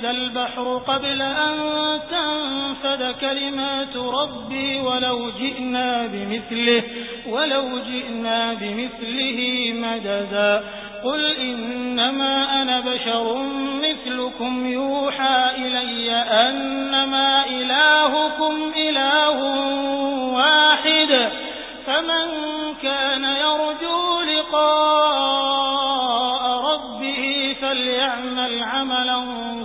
لنفد البحر قبل أن تنفد كلمات ربي ولو جئنا بمثله ولو جئنا بمثله مددا قل إنما أنا بشر مثلكم يوحى إلي أنما إلهكم إله واحد فمن كان يرجو لقاء